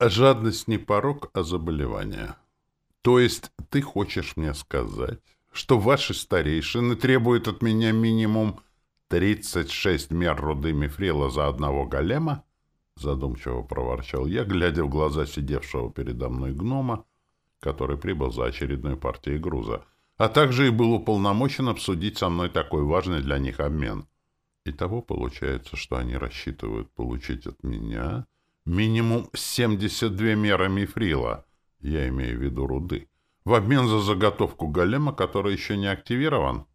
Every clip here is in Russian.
Жадность не порог, а заболевание. То есть ты хочешь мне сказать, что ваши старейшины требуют от меня минимум 36 мер руды мифрила за одного голема? Задумчиво проворчал я, глядя в глаза сидевшего передо мной гнома, который прибыл за очередной партией груза, а также и был уполномочен обсудить со мной такой важный для них обмен. Итого получается, что они рассчитывают получить от меня минимум 72 меры мифрила, я имею в виду руды, в обмен за заготовку голема, который еще не активирован.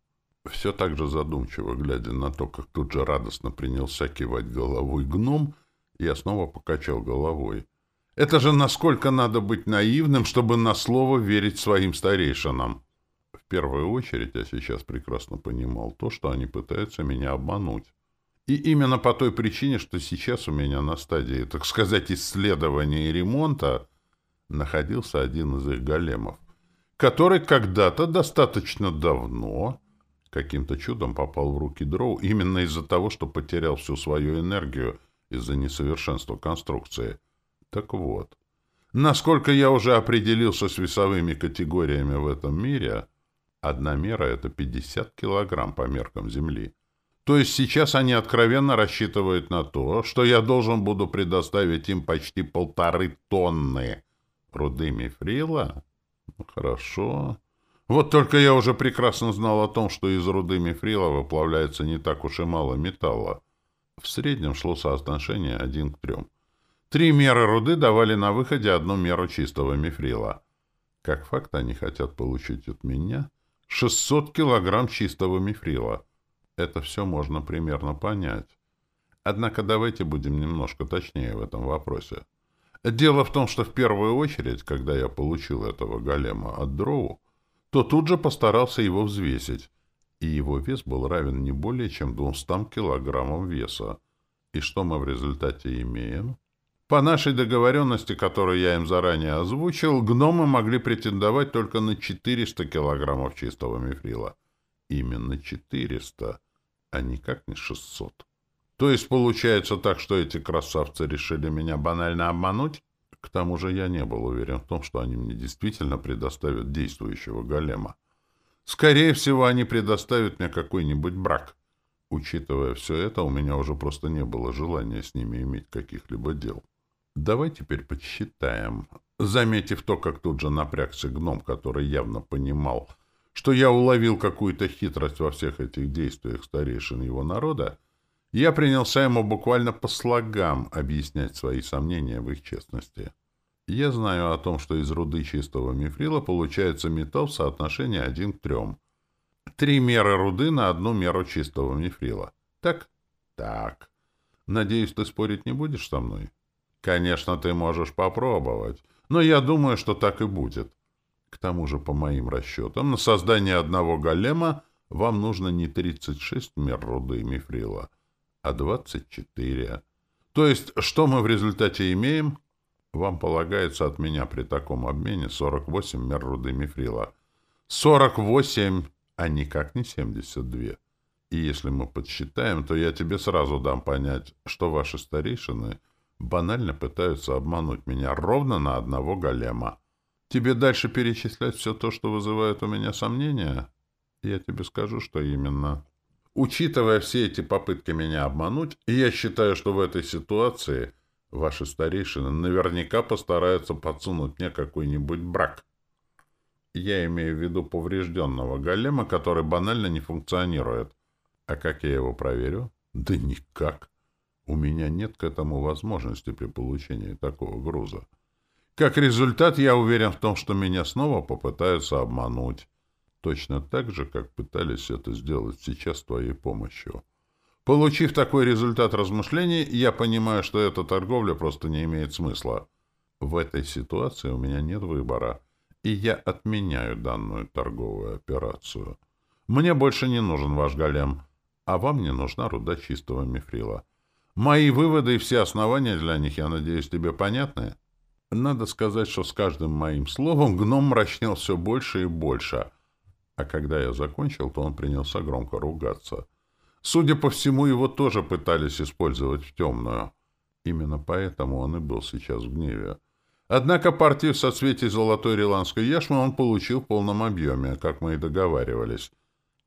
Все так же задумчиво, глядя на то, как тут же радостно принялся кивать головой гном, я снова покачал головой. Это же насколько надо быть наивным, чтобы на слово верить своим старейшинам. В первую очередь я сейчас прекрасно понимал то, что они пытаются меня обмануть. И именно по той причине, что сейчас у меня на стадии, так сказать, исследования и ремонта находился один из их големов, который когда-то достаточно давно каким-то чудом попал в руки дроу именно из-за того, что потерял всю свою энергию из-за несовершенства конструкции. Так вот, насколько я уже определился с весовыми категориями в этом мире, одна мера — это 50 килограмм по меркам Земли. То есть сейчас они откровенно рассчитывают на то, что я должен буду предоставить им почти полторы тонны руды мифрила? Ну, хорошо. Вот только я уже прекрасно знал о том, что из руды мифрила выплавляется не так уж и мало металла. В среднем шло соотношение один к трем. Три меры руды давали на выходе одну меру чистого мифрила. Как факт, они хотят получить от меня 600 килограмм чистого мифрила. Это все можно примерно понять. Однако давайте будем немножко точнее в этом вопросе. Дело в том, что в первую очередь, когда я получил этого голема от дроу, то тут же постарался его взвесить, и его вес был равен не более чем 200 килограммам веса. И что мы в результате имеем? По нашей договоренности, которую я им заранее озвучил, гномы могли претендовать только на 400 килограммов чистого мифрила. Именно 400, а никак не 600. То есть получается так, что эти красавцы решили меня банально обмануть? К тому же я не был уверен в том, что они мне действительно предоставят действующего голема. Скорее всего, они предоставят мне какой-нибудь брак. Учитывая все это, у меня уже просто не было желания с ними иметь каких-либо дел. Давай теперь подсчитаем. Заметив то, как тут же напрягся гном, который явно понимал, что я уловил какую-то хитрость во всех этих действиях старейшин его народа, я принялся ему буквально по слогам объяснять свои сомнения в их честности. Я знаю о том, что из руды чистого мифрила получается металл в соотношении один к трем. Три меры руды на одну меру чистого мифрила. Так? Так. Надеюсь, ты спорить не будешь со мной? Конечно, ты можешь попробовать, но я думаю, что так и будет. К тому же, по моим расчетам, на создание одного голема вам нужно не 36 мер руды мифрила, а 24. То есть, что мы в результате имеем? Вам полагается от меня при таком обмене 48 мер руды мифрила. 48, а никак не 72. И если мы подсчитаем, то я тебе сразу дам понять, что ваши старейшины банально пытаются обмануть меня ровно на одного голема. Тебе дальше перечислять все то, что вызывает у меня сомнения? Я тебе скажу, что именно. Учитывая все эти попытки меня обмануть, я считаю, что в этой ситуации Ваши старейшины наверняка постараются подсунуть мне какой-нибудь брак. Я имею в виду поврежденного голема, который банально не функционирует. А как я его проверю? Да никак. У меня нет к этому возможности при получении такого груза. Как результат, я уверен в том, что меня снова попытаются обмануть. Точно так же, как пытались это сделать сейчас твоей помощью. Получив такой результат размышлений, я понимаю, что эта торговля просто не имеет смысла. В этой ситуации у меня нет выбора, и я отменяю данную торговую операцию. Мне больше не нужен ваш голем, а вам не нужна руда чистого мифрила. Мои выводы и все основания для них, я надеюсь, тебе понятны? Надо сказать, что с каждым моим словом гном мрачнел все больше и больше, а когда я закончил, то он принялся громко ругаться — Судя по всему, его тоже пытались использовать в темную. Именно поэтому он и был сейчас в гневе. Однако партию соцветий золотой риландской яшмы он получил в полном объеме, как мы и договаривались,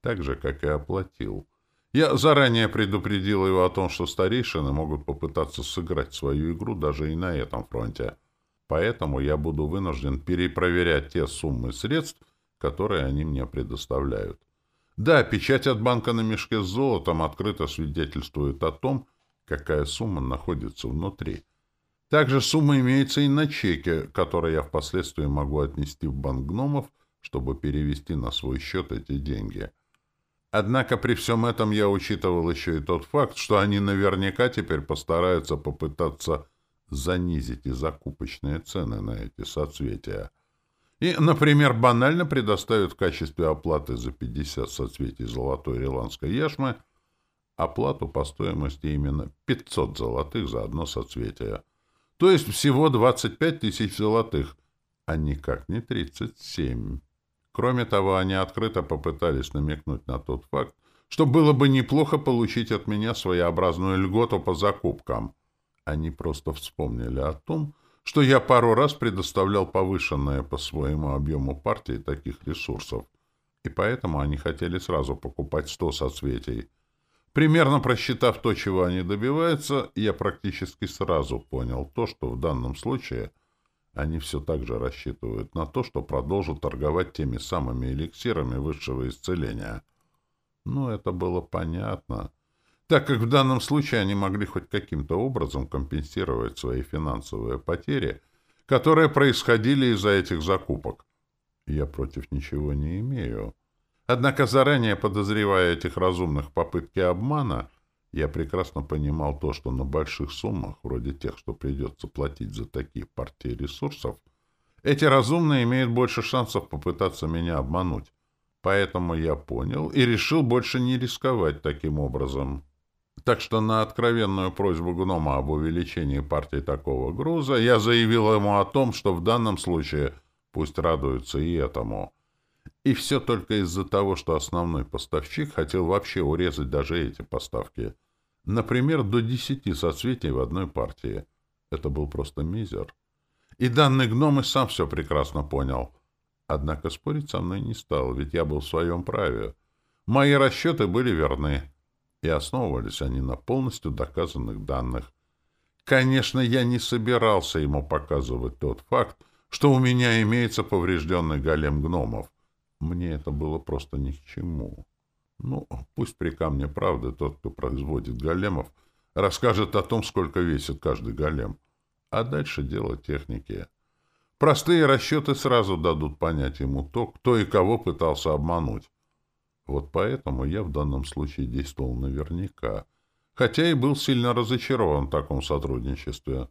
так же, как и оплатил. Я заранее предупредил его о том, что старейшины могут попытаться сыграть свою игру даже и на этом фронте. Поэтому я буду вынужден перепроверять те суммы средств, которые они мне предоставляют. Да, печать от банка на мешке с золотом открыто свидетельствует о том, какая сумма находится внутри. Также сумма имеется и на чеке, который я впоследствии могу отнести в банк гномов, чтобы перевести на свой счет эти деньги. Однако при всем этом я учитывал еще и тот факт, что они наверняка теперь постараются попытаться занизить и закупочные цены на эти соцветия. И, например, банально предоставят в качестве оплаты за 50 соцветий золотой ирландской яшмы оплату по стоимости именно 500 золотых за одно соцветие. То есть всего 25 тысяч золотых, а никак не 37. Кроме того, они открыто попытались намекнуть на тот факт, что было бы неплохо получить от меня своеобразную льготу по закупкам. Они просто вспомнили о том, что я пару раз предоставлял повышенное по своему объему партии таких ресурсов, и поэтому они хотели сразу покупать сто соцветий. Примерно просчитав то, чего они добиваются, я практически сразу понял то, что в данном случае – они все так же рассчитывают на то, что продолжат торговать теми самыми эликсирами высшего исцеления. Ну, это было понятно, так как в данном случае они могли хоть каким-то образом компенсировать свои финансовые потери, которые происходили из-за этих закупок. Я против ничего не имею. Однако заранее подозревая этих разумных попытки обмана, я прекрасно понимал то, что на больших суммах, вроде тех, что придется платить за такие партии ресурсов, эти разумные имеют больше шансов попытаться меня обмануть. Поэтому я понял и решил больше не рисковать таким образом. Так что на откровенную просьбу гнома об увеличении партии такого груза я заявил ему о том, что в данном случае пусть радуются и этому. И все только из-за того, что основной поставщик хотел вообще урезать даже эти поставки. Например, до десяти соцветий в одной партии. Это был просто мизер. И данный гном и сам все прекрасно понял. Однако спорить со мной не стал, ведь я был в своем праве. Мои расчеты были верны, и основывались они на полностью доказанных данных. Конечно, я не собирался ему показывать тот факт, что у меня имеется поврежденный голем гномов. Мне это было просто ни к чему. Ну, пусть при камне правды тот, кто производит големов, расскажет о том, сколько весит каждый голем. А дальше дело техники. Простые расчеты сразу дадут понять ему то, кто и кого пытался обмануть. Вот поэтому я в данном случае действовал наверняка, хотя и был сильно разочарован в таком сотрудничестве.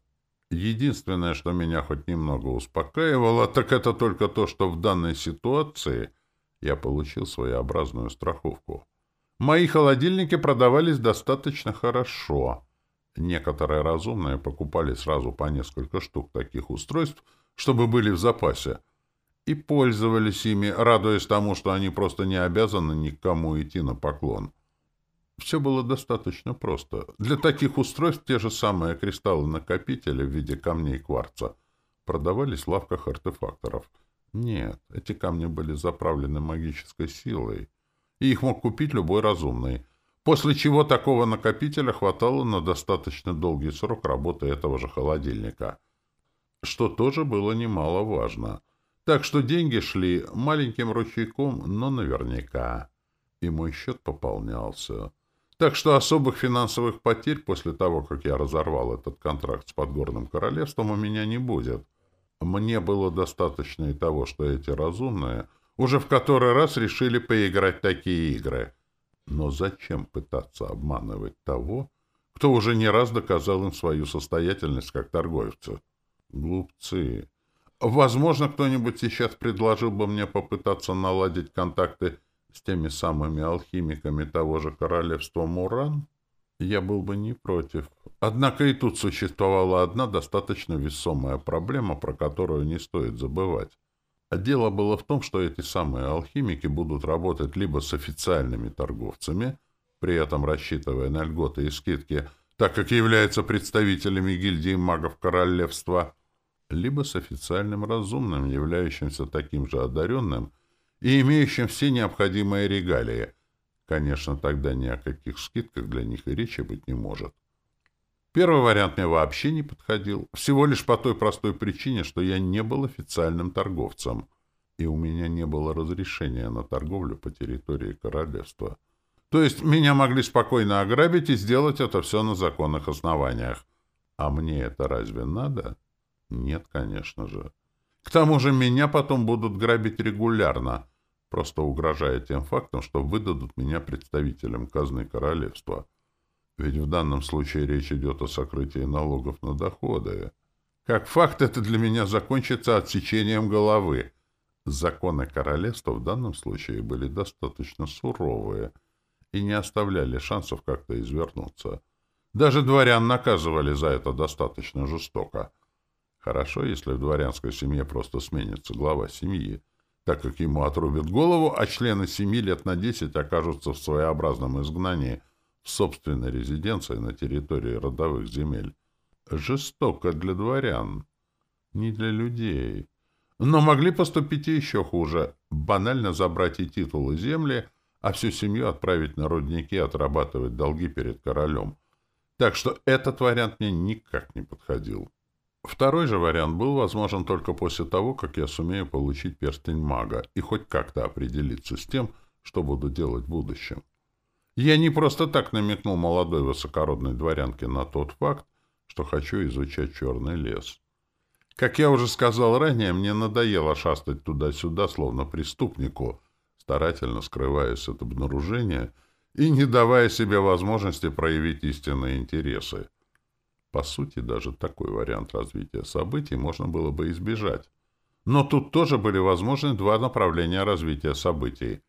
Единственное, что меня хоть немного успокаивало, так это только то, что в данной ситуации — я получил своеобразную страховку. Мои холодильники продавались достаточно хорошо. Некоторые разумные покупали сразу по несколько штук таких устройств, чтобы были в запасе, и пользовались ими, радуясь тому, что они просто не обязаны никому идти на поклон. Все было достаточно просто. Для таких устройств те же самые кристаллы-накопители в виде камней кварца продавались в лавках артефакторов — нет, эти камни были заправлены магической силой, и их мог купить любой разумный, после чего такого накопителя хватало на достаточно долгий срок работы этого же холодильника, что тоже было немаловажно. Так что деньги шли маленьким ручейком, но наверняка. И мой счет пополнялся. Так что особых финансовых потерь после того, как я разорвал этот контракт с Подгорным Королевством, у меня не будет. Мне было достаточно и того, что эти разумные уже в который раз решили поиграть такие игры. Но зачем пытаться обманывать того, кто уже не раз доказал им свою состоятельность как торговца? Глупцы. Возможно, кто-нибудь сейчас предложил бы мне попытаться наладить контакты с теми самыми алхимиками того же королевства Муран? Я был бы не против. Однако и тут существовала одна достаточно весомая проблема, про которую не стоит забывать. Дело было в том, что эти самые алхимики будут работать либо с официальными торговцами, при этом рассчитывая на льготы и скидки, так как являются представителями гильдии магов королевства, либо с официальным разумным, являющимся таким же одаренным и имеющим все необходимые регалии. Конечно, тогда ни о каких скидках для них и речи быть не может. Первый вариант мне вообще не подходил, всего лишь по той простой причине, что я не был официальным торговцем, и у меня не было разрешения на торговлю по территории королевства. То есть меня могли спокойно ограбить и сделать это все на законных основаниях. А мне это разве надо? Нет, конечно же. К тому же меня потом будут грабить регулярно, просто угрожая тем фактом, что выдадут меня представителям казны королевства. Ведь в данном случае речь идет о сокрытии налогов на доходы. Как факт, это для меня закончится отсечением головы. Законы королевства в данном случае были достаточно суровые и не оставляли шансов как-то извернуться. Даже дворян наказывали за это достаточно жестоко. Хорошо, если в дворянской семье просто сменится глава семьи, так как ему отрубят голову, а члены семьи лет на десять окажутся в своеобразном изгнании в собственной резиденции на территории родовых земель. Жестоко для дворян, не для людей. Но могли поступить и еще хуже. Банально забрать и титулы земли, а всю семью отправить на родники отрабатывать долги перед королем. Так что этот вариант мне никак не подходил. Второй же вариант был возможен только после того, как я сумею получить перстень мага и хоть как-то определиться с тем, что буду делать в будущем. Я не просто так намекнул молодой высокородной дворянке на тот факт, что хочу изучать черный лес. Как я уже сказал ранее, мне надоело шастать туда-сюда, словно преступнику, старательно скрываясь от обнаружения — и не давая себе возможности проявить истинные интересы. По сути, даже такой вариант развития событий можно было бы избежать. Но тут тоже были возможны два направления развития событий.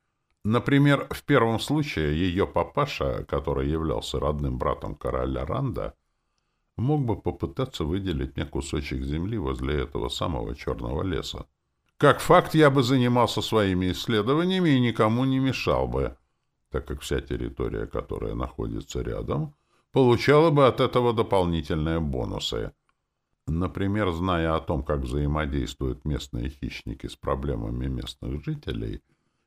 Например, в первом случае ее папаша, который являлся родным братом короля Ранда, мог бы попытаться выделить мне кусочек земли возле этого самого черного леса. Как факт, я бы занимался своими исследованиями и никому не мешал бы так как вся территория, которая находится рядом, получала бы от этого дополнительные бонусы. Например, зная о том, как взаимодействуют местные хищники с проблемами местных жителей,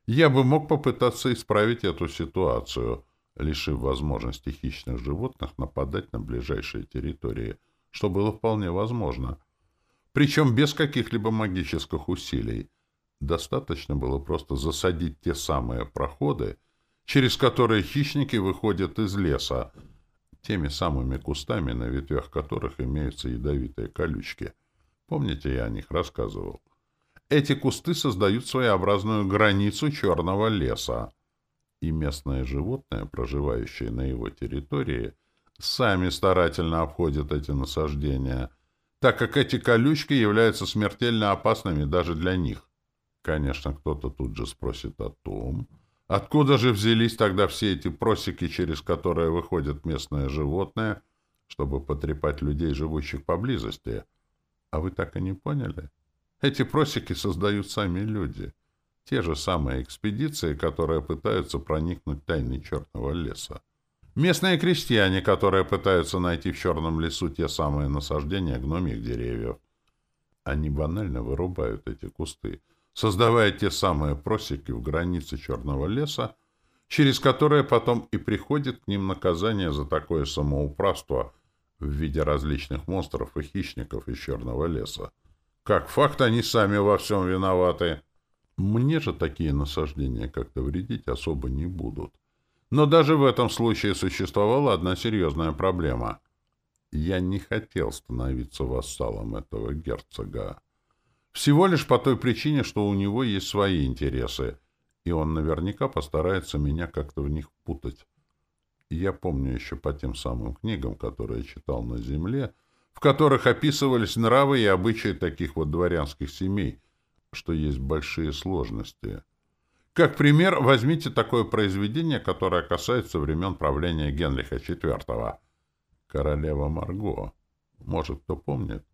я бы мог попытаться исправить эту ситуацию, лишив возможности хищных животных нападать на ближайшие территории, что было вполне возможно. Причем без каких-либо магических усилий. Достаточно было просто засадить те самые проходы, через которые хищники выходят из леса, теми самыми кустами, на ветвях которых имеются ядовитые колючки. Помните, я о них рассказывал? Эти кусты создают своеобразную границу черного леса, и местные животные, проживающие на его территории, сами старательно обходят эти насаждения, так как эти колючки являются смертельно опасными даже для них. Конечно, кто-то тут же спросит о том, Откуда же взялись тогда все эти просеки, через которые выходят местные животные, чтобы потрепать людей, живущих поблизости? А вы так и не поняли? Эти просеки создают сами люди. Те же самые экспедиции, которые пытаются проникнуть в тайны черного леса. Местные крестьяне, которые пытаются найти в черном лесу те самые насаждения гномих деревьев. Они банально вырубают эти кусты — создавая те самые просеки в границе черного леса, через которые потом и приходит к ним наказание за такое самоуправство в виде различных монстров и хищников из черного леса. Как факт, они сами во всем виноваты. Мне же такие насаждения как-то вредить особо не будут. Но даже в этом случае существовала одна серьезная проблема. Я не хотел становиться вассалом этого герцога. Всего лишь по той причине, что у него есть свои интересы, и он наверняка постарается меня как-то в них путать. Я помню еще по тем самым книгам, которые читал на земле, в которых описывались нравы и обычаи таких вот дворянских семей, что есть большие сложности. Как пример, возьмите такое произведение, которое касается времен правления Генриха IV. «Королева Марго». Может, кто помнит?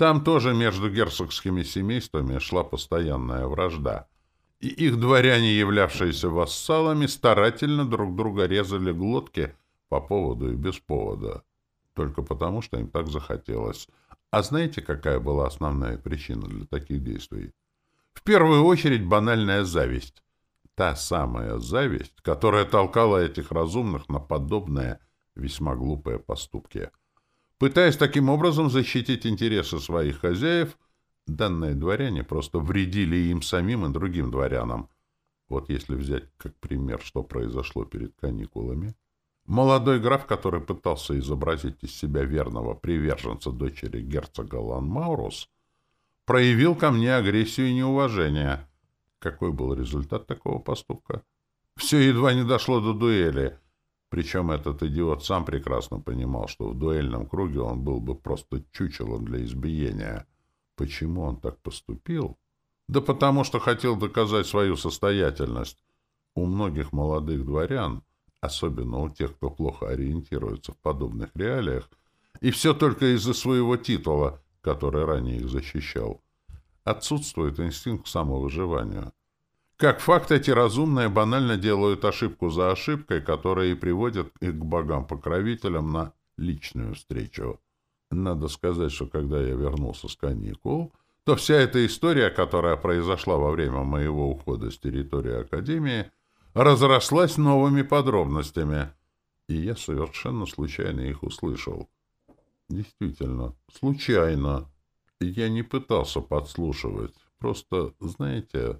Там тоже между герцогскими семействами шла постоянная вражда. И их дворяне, являвшиеся вассалами, старательно друг друга резали глотки по поводу и без повода. Только потому, что им так захотелось. А знаете, какая была основная причина для таких действий? В первую очередь банальная зависть. Та самая зависть, которая толкала этих разумных на подобные весьма глупые поступки. Пытаясь таким образом защитить интересы своих хозяев, данные дворяне просто вредили им самим и другим дворянам. Вот если взять как пример, что произошло перед каникулами. Молодой граф, который пытался изобразить из себя верного приверженца дочери герцога Ланмаурус, проявил ко мне агрессию и неуважение. Какой был результат такого поступка? Все едва не дошло до дуэли. Причем этот идиот сам прекрасно понимал, что в дуэльном круге он был бы просто чучелом для избиения. Почему он так поступил? Да потому что хотел доказать свою состоятельность. У многих молодых дворян, особенно у тех, кто плохо ориентируется в подобных реалиях, и все только из-за своего титула, который ранее их защищал. Отсутствует инстинкт самовыживания. Как факт, эти разумные банально делают ошибку за ошибкой, которая и приводит их к богам-покровителям на личную встречу. Надо сказать, что когда я вернулся с каникул, то вся эта история, которая произошла во время моего ухода с территории Академии, разрослась новыми подробностями, и я совершенно случайно их услышал. Действительно, случайно. Я не пытался подслушивать. Просто, знаете,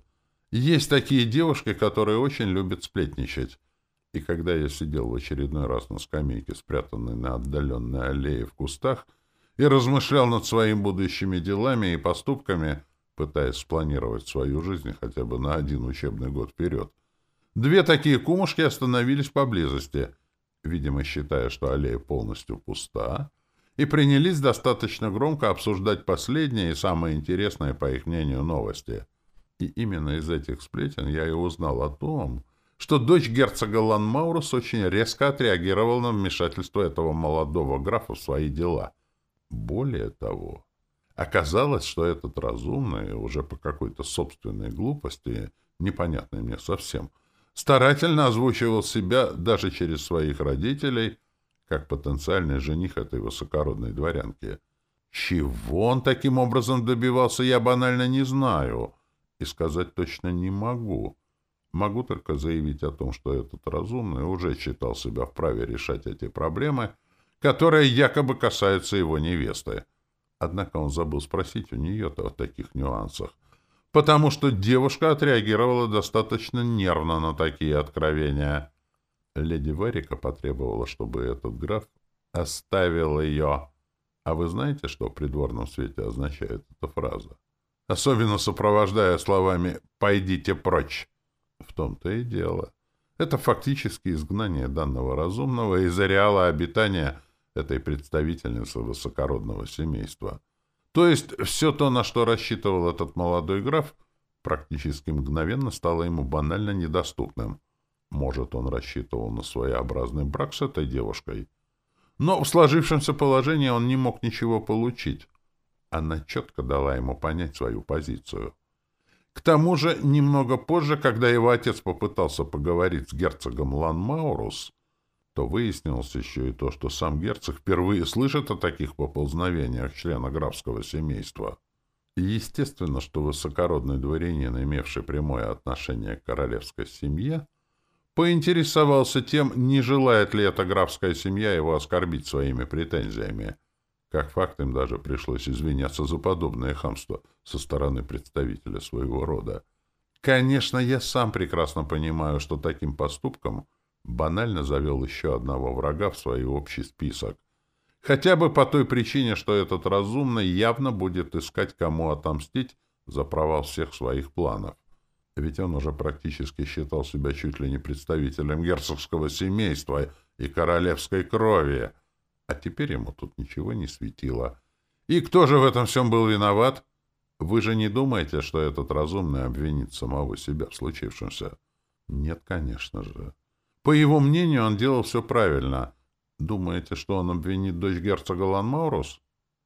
есть такие девушки, которые очень любят сплетничать. И когда я сидел в очередной раз на скамейке, спрятанной на отдаленной аллее в кустах, и размышлял над своими будущими делами и поступками, пытаясь спланировать свою жизнь хотя бы на один учебный год вперед, две такие кумушки остановились поблизости, видимо, считая, что аллея полностью пуста, и принялись достаточно громко обсуждать последние и самые интересные, по их мнению, новости. И именно из этих сплетен я и узнал о том, что дочь герцога Ланмаурус очень резко отреагировала на вмешательство этого молодого графа в свои дела. Более того, оказалось, что этот разумный, уже по какой-то собственной глупости, непонятной мне совсем, старательно озвучивал себя даже через своих родителей — как потенциальный жених этой высокородной дворянки. Чего он таким образом добивался, я банально не знаю, и сказать точно не могу. Могу только заявить о том, что этот разумный уже считал себя вправе решать эти проблемы, которые якобы касаются его невесты. Однако он забыл спросить у нее-то о таких нюансах, потому что девушка отреагировала достаточно нервно на такие откровения. Леди Варика потребовала, чтобы этот граф оставил ее. А вы знаете, что в придворном свете означает эта фраза? Особенно сопровождая словами «пойдите прочь». В том-то и дело. Это фактически изгнание данного разумного из ареала обитания этой представительницы высокородного семейства. То есть все то, на что рассчитывал этот молодой граф, практически мгновенно стало ему банально недоступным. Может, он рассчитывал на своеобразный брак с этой девушкой. Но в сложившемся положении он не мог ничего получить. Она четко дала ему понять свою позицию. К тому же, немного позже, когда его отец попытался поговорить с герцогом Ланмаурус, то выяснилось еще и то, что сам герцог впервые слышит о таких поползновениях члена графского семейства. И естественно, что высокородный дворянин, имевший прямое отношение к королевской семье, Поинтересовался тем, не желает ли эта графская семья его оскорбить своими претензиями. Как факт, им даже пришлось извиняться за подобное хамство со стороны представителя своего рода. Конечно, я сам прекрасно понимаю, что таким поступком банально завел еще одного врага в свой общий список. Хотя бы по той причине, что этот разумный явно будет искать, кому отомстить за провал всех своих планов. Ведь он уже практически считал себя чуть ли не представителем герцогского семейства и королевской крови. А теперь ему тут ничего не светило. И кто же в этом всем был виноват? Вы же не думаете, что этот разумный обвинит самого себя в случившемся? Нет, конечно же. По его мнению, он делал все правильно. Думаете, что он обвинит дочь герцога Ланмаурус?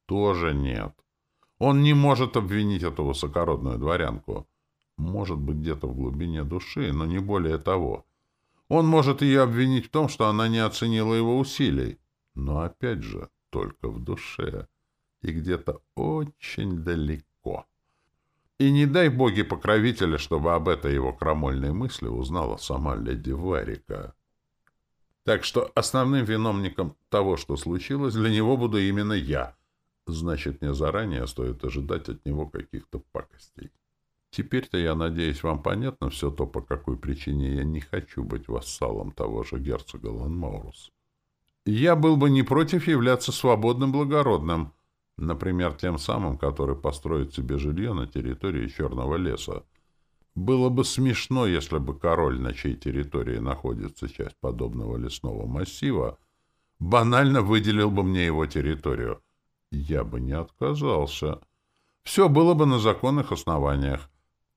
Тоже нет. Он не может обвинить эту высокородную дворянку. Может быть, где-то в глубине души, но не более того. Он может ее обвинить в том, что она не оценила его усилий. Но опять же, только в душе. и где-то очень далеко. И не дай боги покровителя, чтобы об этой его крамольной мысли узнала сама леди Варика. Так что основным виновником того, что случилось, для него буду именно я. Значит, мне заранее стоит ожидать от него каких-то пакостей. Теперь-то, я надеюсь, вам понятно все то, по какой причине я не хочу быть вассалом того же герцога Ланмаурус. Я был бы не против являться свободным благородным, например, тем самым, который построит себе жилье на территории Черного леса, было бы смешно, если бы король, на чьей территории находится часть подобного лесного массива, банально выделил бы мне его территорию. Я бы не отказался. Все было бы на законных основаниях.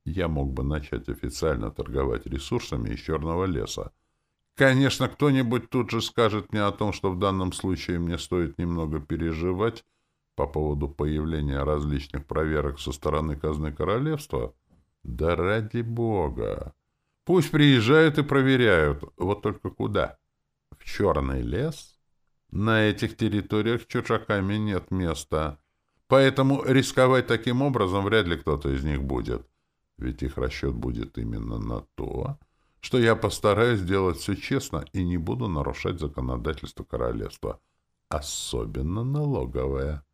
Я мог бы начать официально торговать ресурсами из черного леса. Конечно, кто-нибудь тут же скажет мне о том, что в данном случае мне стоит немного переживать по поводу появления различных проверок со стороны казны королевства — да ради бога! Пусть приезжают и проверяют. Вот только куда? В черный лес? На этих территориях чужаками нет места. Поэтому рисковать таким образом вряд ли кто-то из них будет. Ведь их расчет будет именно на то, что я постараюсь сделать все честно и не буду нарушать законодательство королевства. Особенно налоговое.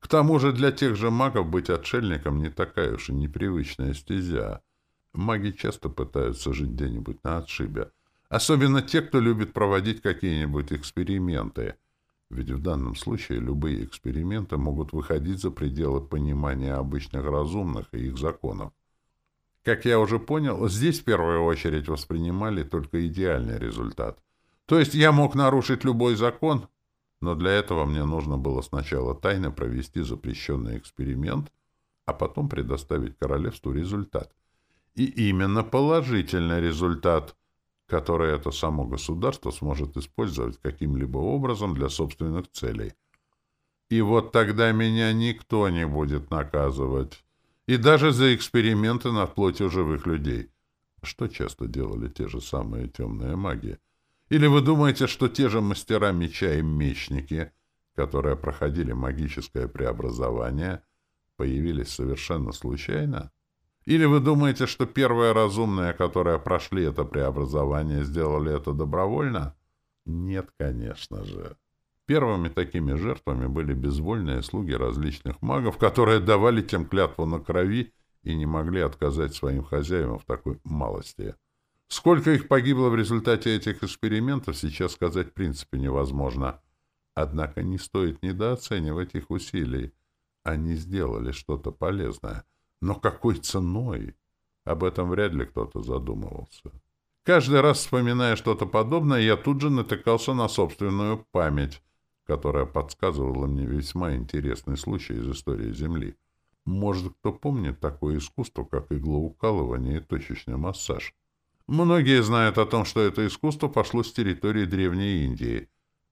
К тому же для тех же магов быть отшельником не такая уж и непривычная стезя. Маги часто пытаются жить где-нибудь на отшибе. Особенно те, кто любит проводить какие-нибудь эксперименты. Ведь в данном случае любые эксперименты могут выходить за пределы понимания обычных разумных и их законов. Как я уже понял, здесь в первую очередь воспринимали только идеальный результат. То есть я мог нарушить любой закон, но для этого мне нужно было сначала тайно провести запрещенный эксперимент, а потом предоставить королевству результат. И именно положительный результат, который это само государство сможет использовать каким-либо образом для собственных целей. И вот тогда меня никто не будет наказывать. И даже за эксперименты над плотью живых людей. Что часто делали те же самые темные маги. Или вы думаете, что те же мастера меча и мечники, которые проходили магическое преобразование, появились совершенно случайно? Или вы думаете, что первые разумные, которые прошли это преобразование, сделали это добровольно? Нет, конечно же. Первыми такими жертвами были безвольные слуги различных магов, которые давали тем клятву на крови и не могли отказать своим хозяевам в такой малости. Сколько их погибло в результате этих экспериментов, сейчас сказать в принципе невозможно. Однако не стоит недооценивать их усилий. Они сделали что-то полезное. Но какой ценой? Об этом вряд ли кто-то задумывался. Каждый раз, вспоминая что-то подобное, я тут же натыкался на собственную память, которая подсказывала мне весьма интересный случай из истории Земли. Может, кто помнит такое искусство, как иглоукалывание и точечный массаж? Многие знают о том, что это искусство пошло с территории Древней Индии,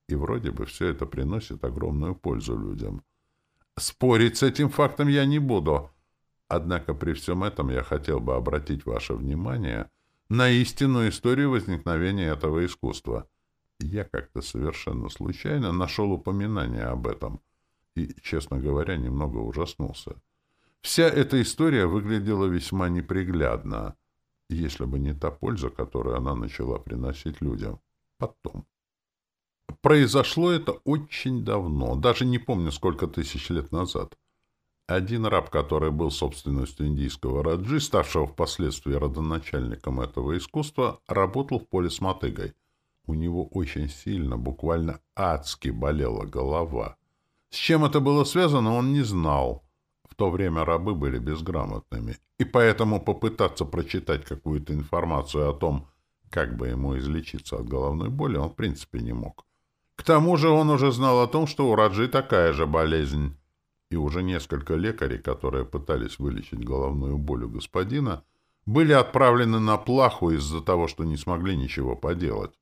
и вроде бы все это приносит огромную пользу людям. Спорить с этим фактом я не буду. Однако при всем этом я хотел бы обратить ваше внимание на истинную историю возникновения этого искусства. Я как-то совершенно случайно нашел упоминание об этом и, честно говоря, немного ужаснулся. Вся эта история выглядела весьма неприглядно — если бы не та польза, которую она начала приносить людям. Потом. Произошло это очень давно, даже не помню, сколько тысяч лет назад. Один раб, который был собственностью индийского раджи, ставшего впоследствии родоначальником этого искусства, работал в поле с мотыгой. У него очень сильно, буквально адски болела голова. С чем это было связано, он не знал то время рабы были безграмотными, и поэтому попытаться прочитать какую-то информацию о том, как бы ему излечиться от головной боли, он в принципе не мог. К тому же он уже знал о том, что у Раджи такая же болезнь, и уже несколько лекарей, которые пытались вылечить головную боль у господина, были отправлены на плаху из-за того, что не смогли ничего поделать.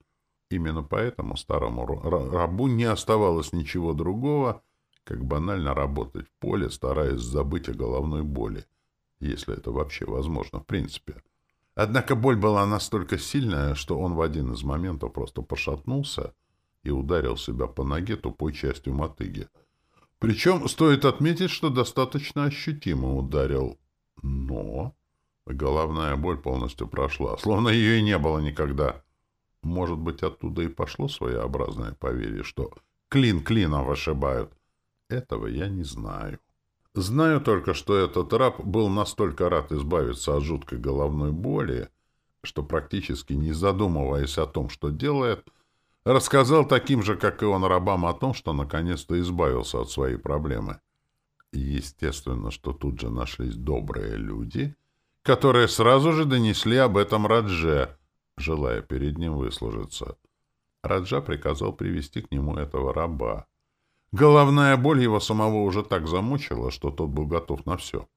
Именно поэтому старому рабу не оставалось ничего другого, как банально работать в поле, стараясь забыть о головной боли, если это вообще возможно в принципе. Однако боль была настолько сильная, что он в один из моментов просто пошатнулся и ударил себя по ноге тупой частью мотыги. Причем стоит отметить, что достаточно ощутимо ударил. Но головная боль полностью прошла, словно ее и не было никогда. Может быть, оттуда и пошло своеобразное поверье, что клин клином вышибают. Этого я не знаю. Знаю только, что этот раб был настолько рад избавиться от жуткой головной боли, что практически не задумываясь о том, что делает, рассказал таким же, как и он, рабам о том, что наконец-то избавился от своей проблемы. естественно, что тут же нашлись добрые люди, которые сразу же донесли об этом Радже, желая перед ним выслужиться. Раджа приказал привести к нему этого раба. Головная боль его самого уже так замучила, что тот был готов на все.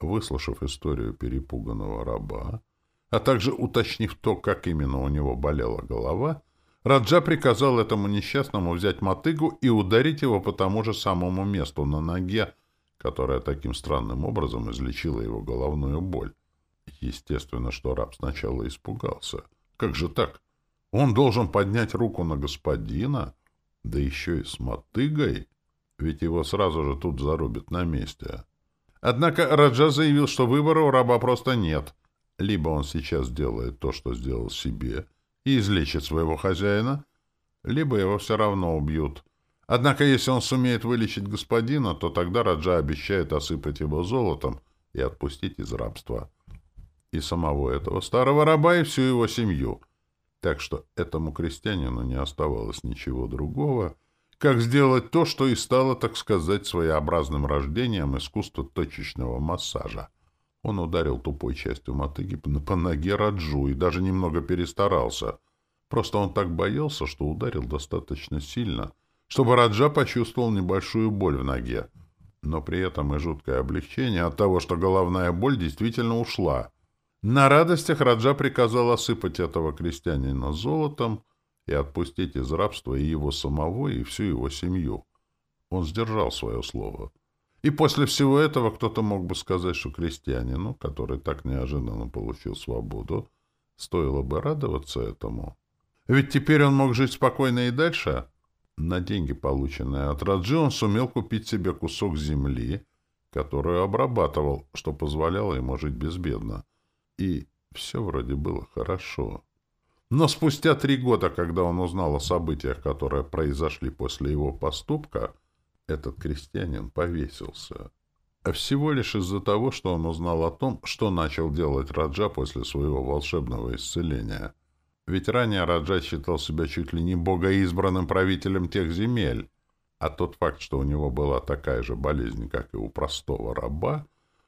Выслушав историю перепуганного раба, а также уточнив то, как именно у него болела голова, Раджа приказал этому несчастному взять мотыгу и ударить его по тому же самому месту на ноге, которое таким странным образом излечило его головную боль. Естественно, что раб сначала испугался. Как же так? Он должен поднять руку на господина, да еще и с мотыгой, ведь его сразу же тут зарубят на месте. Однако Раджа заявил, что выбора у раба просто нет — либо он сейчас делает то, что сделал себе, и излечит своего хозяина, либо его все равно убьют. Однако, если он сумеет вылечить господина, то тогда Раджа обещает осыпать его золотом и отпустить из рабства. И самого этого старого раба, и всю его семью. Так что этому крестьянину не оставалось ничего другого, как сделать то, что и стало, так сказать, своеобразным рождением искусства точечного массажа. Он ударил тупой частью мотыги по ноге Раджу и даже немного перестарался. Просто он так боялся, что ударил достаточно сильно, чтобы Раджа почувствовал небольшую боль в ноге. Но при этом и жуткое облегчение от того, что головная боль действительно ушла. На радостях Раджа приказал осыпать этого крестьянина золотом и отпустить из рабства и его самого, и всю его семью. Он сдержал свое слово. И после всего этого кто-то мог бы сказать, что крестьянину, который так неожиданно получил свободу, стоило бы радоваться этому. Ведь теперь он мог жить спокойно и дальше. На деньги, полученные от Раджи, он сумел купить себе кусок земли, которую обрабатывал, что позволяло ему жить безбедно. И все вроде было хорошо. Но спустя три года, когда он узнал о событиях, которые произошли после его поступка, этот крестьянин повесился. Всего лишь из-за того, что он узнал о том, что начал делать Раджа после своего волшебного исцеления. Ведь ранее Раджа считал себя чуть ли не богоизбранным правителем тех земель, а тот факт, что у него была такая же болезнь, как и у простого раба,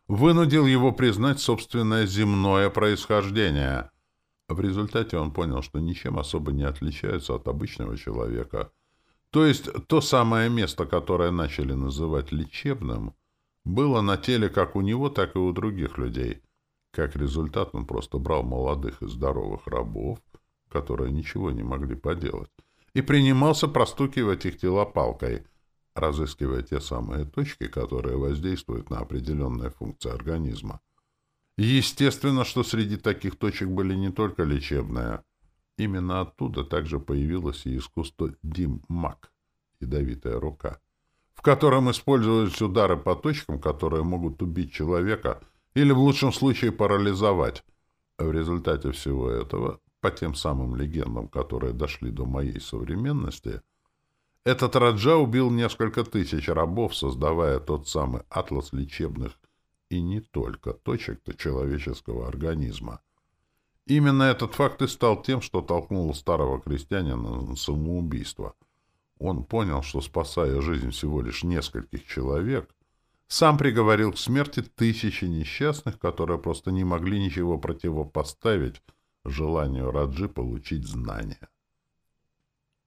вынудил его признать собственное земное происхождение. В результате он понял, что ничем особо не отличается от обычного человека — то есть то самое место, которое начали называть лечебным, было на теле как у него, так и у других людей. Как результат, он просто брал молодых и здоровых рабов, которые ничего не могли поделать, и принимался простукивать их тела палкой, разыскивая те самые точки, которые воздействуют на определенные функции организма. Естественно, что среди таких точек были не только лечебные, Именно оттуда также появилось и искусство Дим-Мак, ядовитая рука, в котором использовались удары по точкам, которые могут убить человека или в лучшем случае парализовать. В результате всего этого, по тем самым легендам, которые дошли до моей современности, этот Раджа убил несколько тысяч рабов, создавая тот самый атлас лечебных и не только точек человеческого организма. Именно этот факт и стал тем, что толкнул старого крестьянина на самоубийство. Он понял, что, спасая жизнь всего лишь нескольких человек, сам приговорил к смерти тысячи несчастных, которые просто не могли ничего противопоставить желанию Раджи получить знания.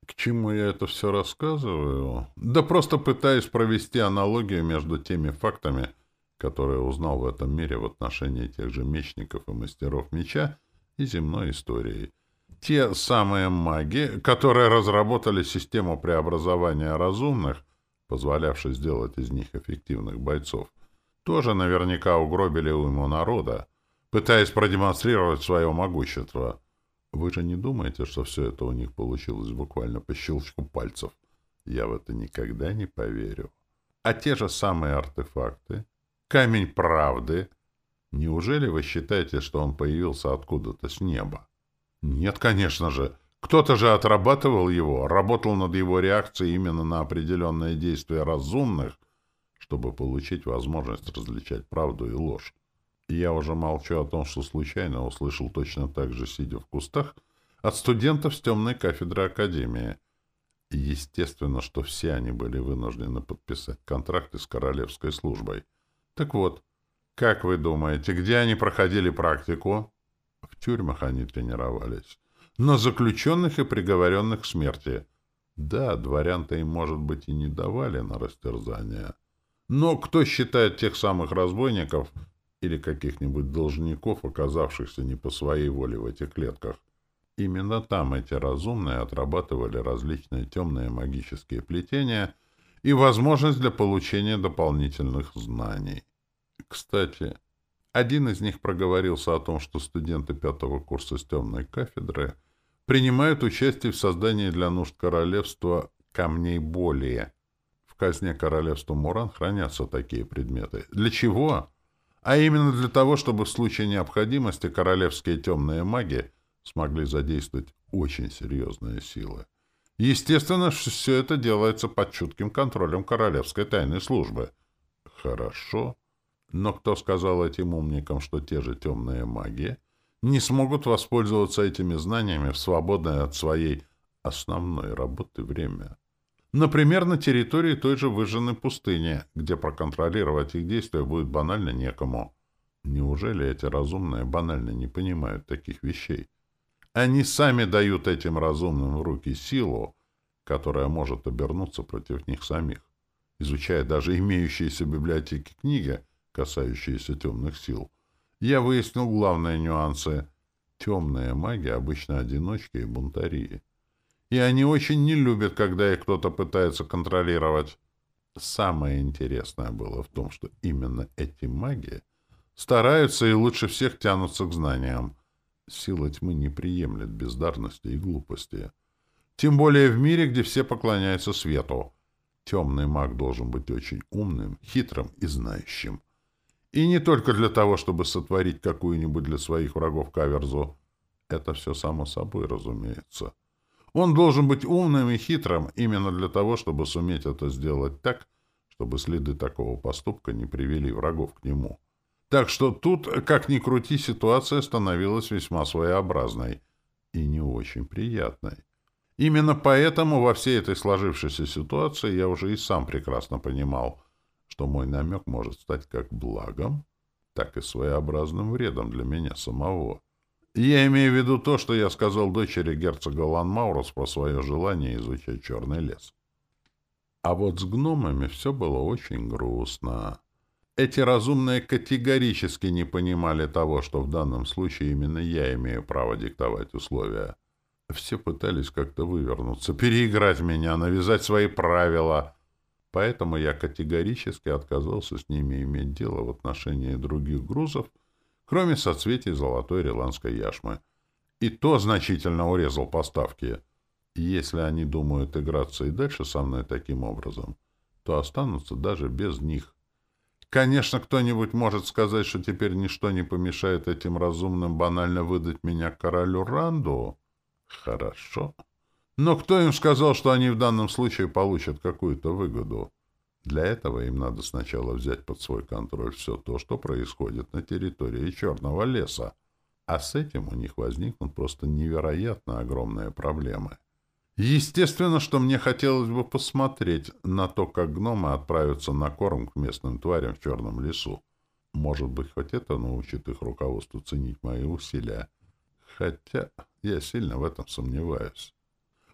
К чему я это все рассказываю? Да просто пытаюсь провести аналогию между теми фактами, которые узнал в этом мире в отношении тех же мечников и мастеров меча, и земной историей. Те самые маги, которые разработали систему преобразования разумных, позволявшую сделать из них эффективных бойцов, тоже наверняка угробили уйму народа, пытаясь продемонстрировать свое могущество. Вы же не думаете, что все это у них получилось буквально по щелчку пальцев? Я в это никогда не поверю. А те же самые артефакты, камень правды. Неужели вы считаете, что он появился откуда-то с неба? Нет, конечно же. Кто-то же отрабатывал его, работал над его реакцией именно на определенные действия разумных, чтобы получить возможность различать правду и ложь. Я уже молчу о том, что случайно услышал точно так же, сидя в кустах, от студентов с темной кафедры Академии. Естественно, что все они были вынуждены подписать контракты с королевской службой. Так вот, как вы думаете, где они проходили практику? В тюрьмах они тренировались. На заключенных и приговоренных к смерти. Да, дворян-то им, может быть, и не давали на растерзание. Но кто считает тех самых разбойников или каких-нибудь должников, оказавшихся не по своей воле в этих клетках? Именно там эти разумные отрабатывали различные темные магические плетения и возможность для получения дополнительных знаний. Кстати, один из них проговорился о том, что студенты пятого курса с темной кафедры принимают участие в создании для нужд королевства камней более. В казне королевства Муран хранятся такие предметы. Для чего? А именно для того, чтобы в случае необходимости королевские темные маги смогли задействовать очень серьезные силы. Естественно, что все это делается под чутким контролем королевской тайной службы. Хорошо. Но кто сказал этим умникам, что те же темные маги не смогут воспользоваться этими знаниями в свободное от своей основной работы время? Например, на территории той же выжженной пустыни, где проконтролировать их действия будет банально некому. Неужели эти разумные банально не понимают таких вещей? Они сами дают этим разумным в руки силу, которая может обернуться против них самих. Изучая даже имеющиеся в библиотеке книги, касающиеся темных сил, я выяснил главные нюансы. Темные маги обычно одиночки и бунтари. И они очень не любят, когда их кто-то пытается контролировать. Самое интересное было в том, что именно эти маги стараются и лучше всех тянутся к знаниям. Сила тьмы не приемлет бездарности и глупости. Тем более в мире, где все поклоняются свету. Темный маг должен быть очень умным, хитрым и знающим. И не только для того, чтобы сотворить какую-нибудь для своих врагов каверзу. Это все само собой, разумеется. Он должен быть умным и хитрым именно для того, чтобы суметь это сделать так, чтобы следы такого поступка не привели врагов к нему. Так что тут, как ни крути, ситуация становилась весьма своеобразной и не очень приятной. Именно поэтому во всей этой сложившейся ситуации я уже и сам прекрасно понимал, что мой намек может стать как благом, так и своеобразным вредом для меня самого. Я имею в виду то, что я сказал дочери герцога Ланмаурус про свое желание изучать черный лес. А вот с гномами все было очень грустно. Эти разумные категорически не понимали того, что в данном случае именно я имею право диктовать условия. Все пытались как-то вывернуться, переиграть меня, навязать свои правила — Поэтому я категорически отказался с ними иметь дело в отношении других грузов, кроме соцветий золотой риландской яшмы. И то значительно урезал поставки. если они думают играться и дальше со мной таким образом, то останутся даже без них. Конечно, кто-нибудь может сказать, что теперь ничто не помешает этим разумным банально выдать меня королю Ранду. Хорошо. Но кто им сказал, что они в данном случае получат какую-то выгоду? Для этого им надо сначала взять под свой контроль все то, что происходит на территории Черного леса. А с этим у них возникнут просто невероятно огромные проблемы. Естественно, что мне хотелось бы посмотреть на то, как гномы отправятся на корм к местным тварям в Черном лесу. Может быть, хоть это научит их руководству ценить мои усилия. Хотя я сильно в этом сомневаюсь.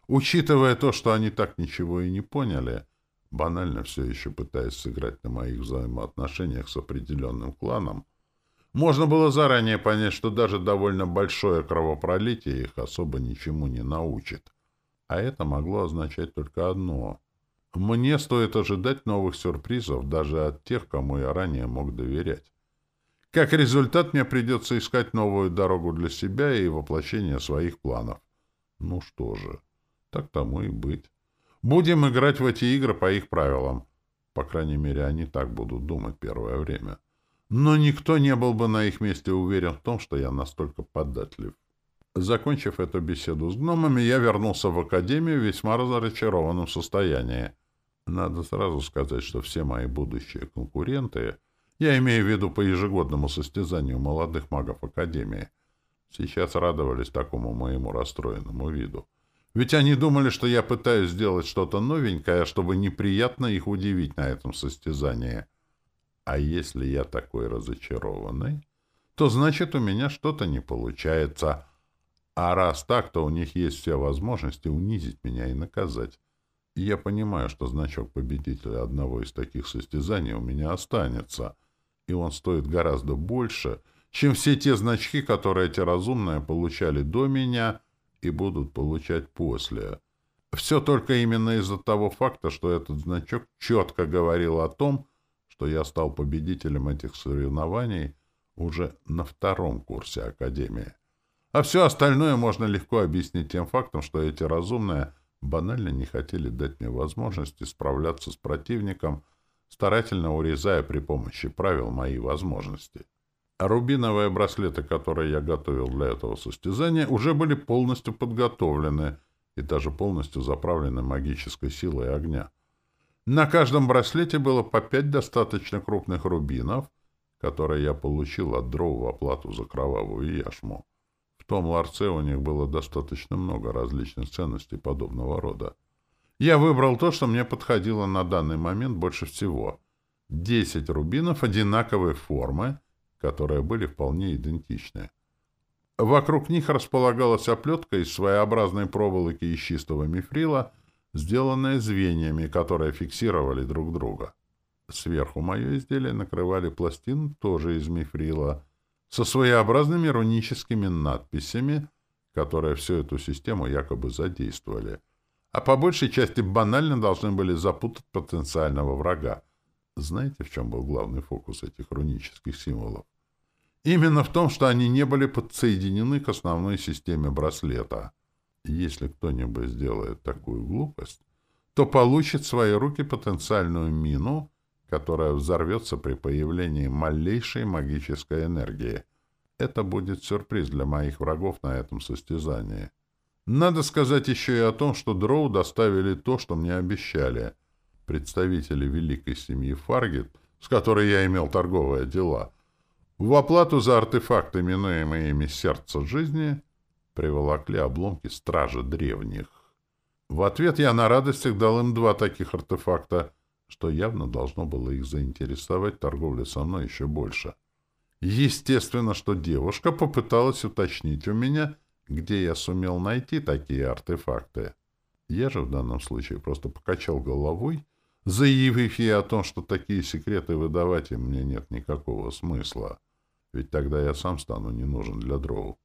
Учитывая то, что они так ничего и не поняли, банально все еще пытаясь сыграть на моих взаимоотношениях с определенным кланом, можно было заранее понять, что даже довольно большое кровопролитие их особо ничему не научит. А это могло означать только одно. Мне стоит ожидать новых сюрпризов даже от тех, кому я ранее мог доверять. Как результат, мне придется искать новую дорогу для себя и воплощение своих планов. Ну что же... Так тому и быть. Будем играть в эти игры по их правилам. По крайней мере, они так будут думать первое время. Но никто не был бы на их месте уверен в том, что я настолько податлив. Закончив эту беседу с гномами, я вернулся в академию в весьма разочарованном состоянии. Надо сразу сказать, что все мои будущие конкуренты, я имею в виду по ежегодному состязанию молодых магов Академии, сейчас радовались такому моему расстроенному виду. Ведь они думали, что я пытаюсь сделать что-то новенькое, чтобы неприятно их удивить на этом состязании. А если я такой разочарованный, то значит у меня что-то не получается. А раз так, то у них есть все возможности унизить меня и наказать. И я понимаю, что значок победителя одного из таких состязаний у меня останется, и он стоит гораздо больше, чем все те значки, которые эти разумные получали до меня и будут получать после. Все только именно из-за того факта, что этот значок четко говорил о том, что я стал победителем этих соревнований уже на втором курсе Академии. А все остальное можно легко объяснить тем фактом, что эти разумные — банально не хотели дать мне возможности справляться с противником, старательно урезая при помощи правил мои возможности. Рубиновые браслеты, которые я готовил для этого состязания, уже были полностью подготовлены и даже полностью заправлены магической силой огня. На каждом браслете было по пять достаточно крупных рубинов, которые я получил от дров в оплату за кровавую яшму том ларце у них было достаточно много различных ценностей подобного рода. Я выбрал то, что мне подходило на данный момент больше всего. Десять рубинов одинаковой формы, которые были вполне идентичны. Вокруг них располагалась оплетка из своеобразной проволоки из чистого мифрила, сделанная звеньями, которые фиксировали друг друга. Сверху мое изделие накрывали пластин тоже из мифрила, со своеобразными руническими надписями, которые всю эту систему якобы задействовали, а по большей части банально должны были запутать потенциального врага. Знаете, в чем был главный фокус этих рунических символов? Именно в том, что они не были подсоединены к основной системе браслета. Если кто-нибудь сделает такую глупость, то получит в свои руки потенциальную мину — которая взорвется при появлении малейшей магической энергии. Это будет сюрприз для моих врагов на этом состязании. Надо сказать еще и о том, что дроу доставили то, что мне обещали. Представители великой семьи Фаргет, с которой я имел торговые дела, в оплату за артефакты, именуемые ими «Сердце жизни», приволокли обломки стражи древних. В ответ я на радостях дал им два таких артефакта — что явно должно было их заинтересовать торговля со мной еще больше. Естественно, что девушка попыталась уточнить у меня, где я сумел найти такие артефакты. Я же в данном случае просто покачал головой, заявив ей о том, что такие секреты выдавать им мне нет никакого смысла, ведь тогда я сам стану не нужен для дроу.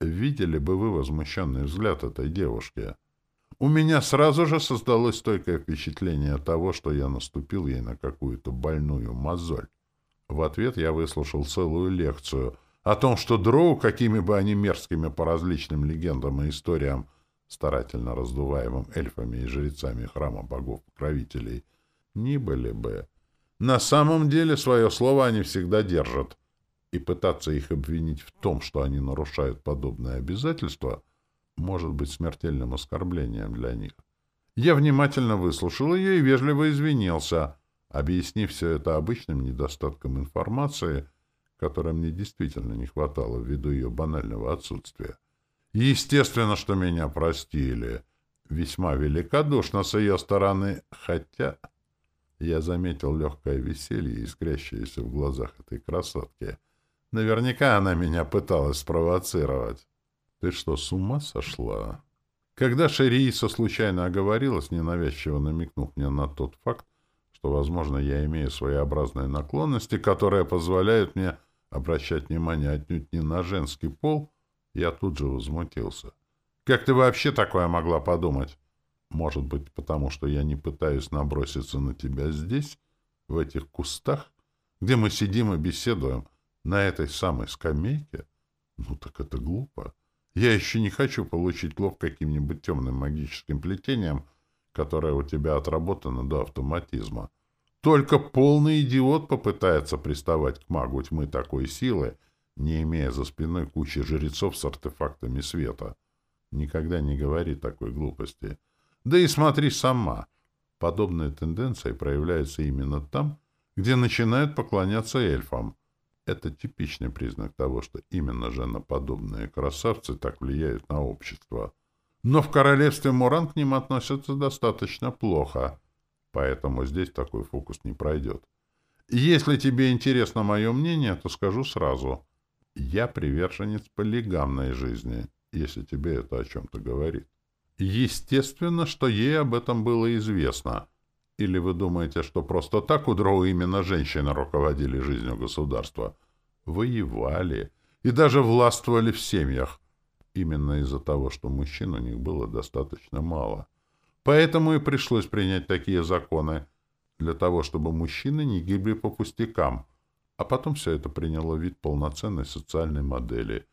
Видели бы вы возмущенный взгляд этой девушки — у меня сразу же создалось стойкое впечатление того, что я наступил ей на какую-то больную мозоль. В ответ я выслушал целую лекцию о том, что дроу, какими бы они мерзкими по различным легендам и историям, старательно раздуваемым эльфами и жрецами храма богов-покровителей, не были бы. На самом деле свое слово они всегда держат, и пытаться их обвинить в том, что они нарушают подобные обязательства — может быть смертельным оскорблением для них. Я внимательно выслушал ее и вежливо извинился, объяснив все это обычным недостатком информации, которой мне действительно не хватало ввиду ее банального отсутствия. Естественно, что меня простили. Весьма великодушно с ее стороны, хотя... Я заметил легкое веселье, искрящееся в глазах этой красотки. Наверняка она меня пыталась спровоцировать. Ты что, с ума сошла? Когда Шерииса случайно оговорилась, ненавязчиво намекнув мне на тот факт, что, возможно, я имею своеобразные наклонности, которые позволяют мне обращать внимание отнюдь не на женский пол, я тут же возмутился. Как ты вообще такое могла подумать? Может быть, потому что я не пытаюсь наброситься на тебя здесь, в этих кустах, где мы сидим и беседуем, на этой самой скамейке? Ну так это глупо. Я еще не хочу получить лов каким-нибудь темным магическим плетением, которое у тебя отработано до автоматизма. Только полный идиот попытается приставать к магу тьмы такой силы, не имея за спиной кучи жрецов с артефактами света. Никогда не говори такой глупости. Да и смотри сама. Подобные тенденции проявляются именно там, где начинают поклоняться эльфам. Это типичный признак того, что именно женоподобные красавцы так влияют на общество. Но в королевстве Муран к ним относятся достаточно плохо, поэтому здесь такой фокус не пройдет. Если тебе интересно мое мнение, то скажу сразу. Я приверженец полигамной жизни, если тебе это о чем-то говорит. Естественно, что ей об этом было известно. Или вы думаете, что просто так у Дроу именно женщины руководили жизнью государства? Воевали и даже властвовали в семьях. Именно из-за того, что мужчин у них было достаточно мало. Поэтому и пришлось принять такие законы, для того, чтобы мужчины не гибли по пустякам. А потом все это приняло вид полноценной социальной модели.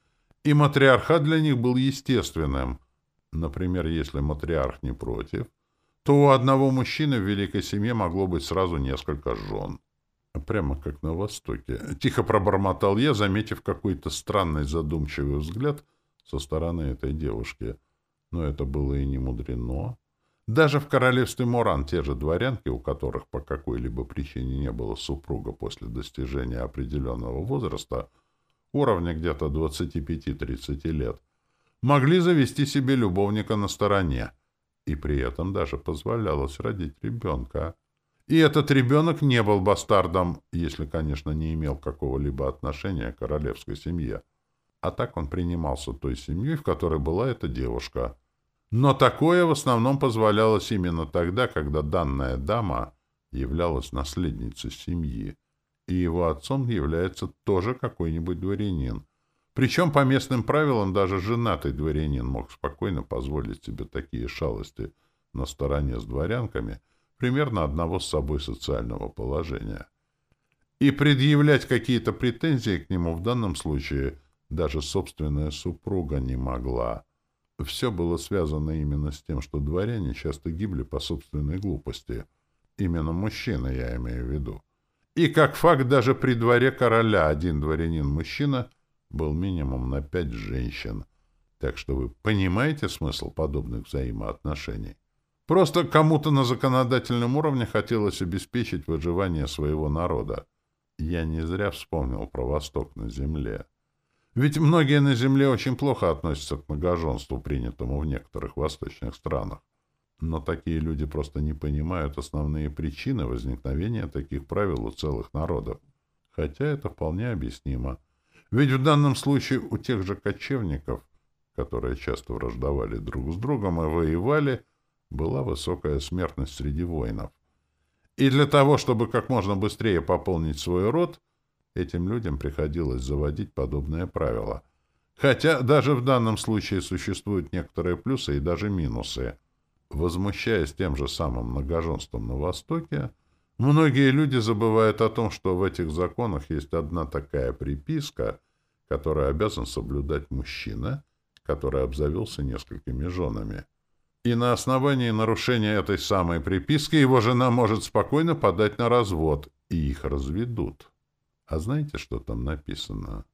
И матриархат для них был естественным – Например, если матриарх не против, то у одного мужчины в великой семье могло быть сразу несколько жен. Прямо как на Востоке. Тихо пробормотал я, заметив какой-то странный задумчивый взгляд со стороны этой девушки. Но это было и не мудрено. Даже в королевстве Моран те же дворянки, у которых по какой-либо причине не было супруга после достижения определенного возраста, уровня где-то 25-30 лет, могли завести себе любовника на стороне, и при этом даже позволялось родить ребенка. И этот ребенок не был бастардом, если, конечно, не имел какого-либо отношения к королевской семье. А так он принимался той семьей, в которой была эта девушка. Но такое в основном позволялось именно тогда, когда данная дама являлась наследницей семьи, и его отцом является тоже какой-нибудь дворянин, причем по местным правилам даже женатый дворянин мог спокойно позволить себе такие шалости на стороне с дворянками примерно одного с собой социального положения. И предъявлять какие-то претензии к нему в данном случае даже собственная супруга не могла. Все было связано именно с тем, что дворяне часто гибли по собственной глупости. Именно мужчины, я имею в виду. И как факт, даже при дворе короля один дворянин-мужчина был минимум на пять женщин. Так что вы понимаете смысл подобных взаимоотношений? Просто кому-то на законодательном уровне хотелось обеспечить выживание своего народа. Я не зря вспомнил про Восток на земле. Ведь многие на земле очень плохо относятся к многоженству, принятому в некоторых восточных странах. Но такие люди просто не понимают основные причины возникновения таких правил у целых народов. Хотя это вполне объяснимо. Ведь в данном случае у тех же кочевников, которые часто враждовали друг с другом и воевали, была высокая смертность среди воинов. И для того, чтобы как можно быстрее пополнить свой род, этим людям приходилось заводить подобные правила. Хотя даже в данном случае существуют некоторые плюсы и даже минусы. Возмущаясь тем же самым многоженством на Востоке, Многие люди забывают о том, что в этих законах есть одна такая приписка, которую обязан соблюдать мужчина, который обзавелся несколькими женами. И на основании нарушения этой самой приписки его жена может спокойно подать на развод, и их разведут. А знаете, что там написано?